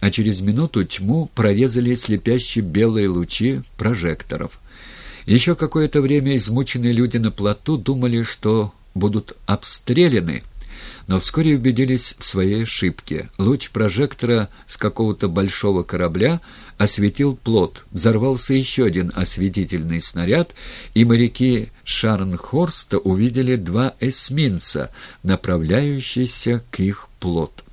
а через минуту тьму прорезали слепящие белые лучи прожекторов. Еще какое-то время измученные люди на плоту думали, что будут обстреляны, но вскоре убедились в своей ошибке. Луч прожектора с какого-то большого корабля осветил плот, взорвался еще один осветительный снаряд, и моряки Шарнхорста увидели два эсминца, направляющиеся к их плоту.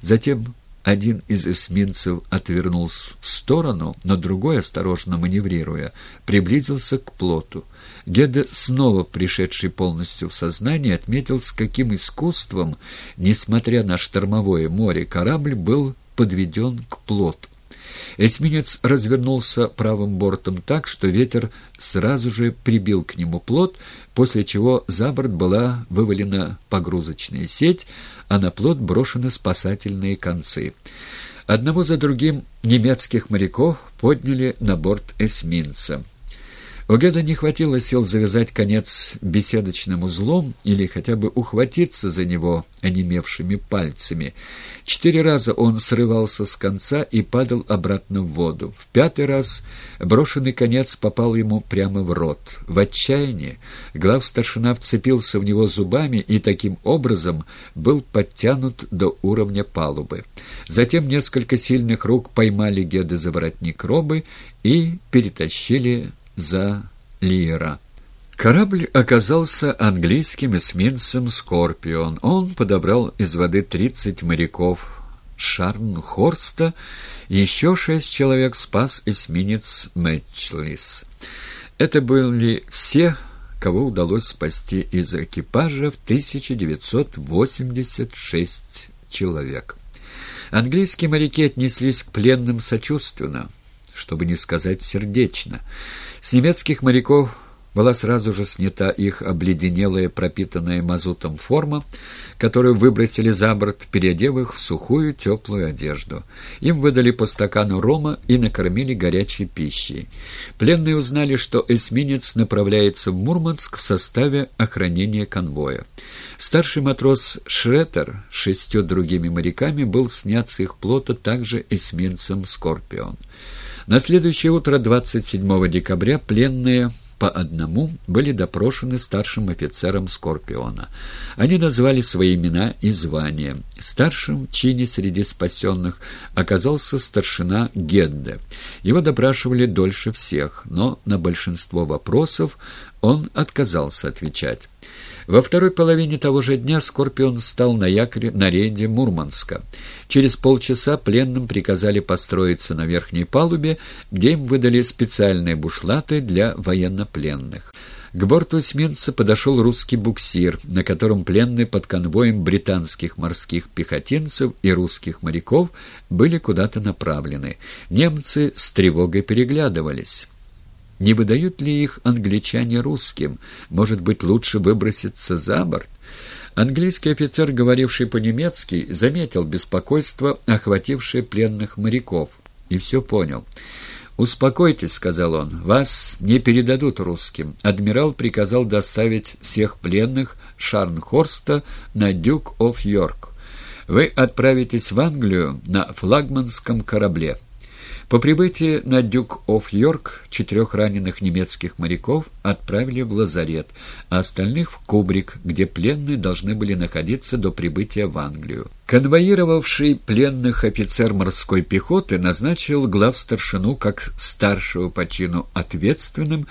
Затем один из эсминцев отвернулся в сторону, но другой, осторожно маневрируя, приблизился к плоту. Геда, снова пришедший полностью в сознание, отметил, с каким искусством, несмотря на штормовое море, корабль был подведен к плоту. Эсминец развернулся правым бортом так, что ветер сразу же прибил к нему плот, после чего за борт была вывалена погрузочная сеть, а на плот брошены спасательные концы. Одного за другим немецких моряков подняли на борт эсминца. У Геда не хватило сил завязать конец беседочным узлом или хотя бы ухватиться за него онемевшими пальцами. Четыре раза он срывался с конца и падал обратно в воду. В пятый раз брошенный конец попал ему прямо в рот. В отчаянии главстаршина вцепился в него зубами и таким образом был подтянут до уровня палубы. Затем несколько сильных рук поймали Геда за воротник робы и перетащили за Лиера. Корабль оказался английским эсминцем «Скорпион». Он подобрал из воды 30 моряков Шарнхорста, еще шесть человек спас эсминец Мэтчлис. Это были все, кого удалось спасти из экипажа в 1986 человек. Английские моряки отнеслись к пленным сочувственно, чтобы не сказать сердечно. С немецких моряков была сразу же снята их обледенелая, пропитанная мазутом форма, которую выбросили за борт, переодев их в сухую теплую одежду. Им выдали по стакану рома и накормили горячей пищей. Пленные узнали, что эсминец направляется в Мурманск в составе охранения конвоя. Старший матрос Шретер с шестью другими моряками был снят с их плота также эсминцем «Скорпион». На следующее утро, 27 декабря, пленные по одному были допрошены старшим офицером «Скорпиона». Они назвали свои имена и звания. Старшим чине среди спасенных оказался старшина Гедде. Его допрашивали дольше всех, но на большинство вопросов он отказался отвечать. Во второй половине того же дня «Скорпион» встал на якоре на рейде Мурманска. Через полчаса пленным приказали построиться на верхней палубе, где им выдали специальные бушлаты для военнопленных. К борту эсминца подошел русский буксир, на котором пленные под конвоем британских морских пехотинцев и русских моряков были куда-то направлены. Немцы с тревогой переглядывались. Не выдают ли их англичане русским? Может быть, лучше выброситься за борт? Английский офицер, говоривший по-немецки, заметил беспокойство, охватившее пленных моряков, и все понял. «Успокойтесь», — сказал он, — «вас не передадут русским». Адмирал приказал доставить всех пленных Шарнхорста на Дюк оф Йорк. «Вы отправитесь в Англию на флагманском корабле». По прибытии на Дюк-оф-Йорк четырех раненых немецких моряков отправили в лазарет, а остальных в Кубрик, где пленные должны были находиться до прибытия в Англию. Конвоировавший пленных офицер морской пехоты назначил главстаршину как старшего по чину ответственным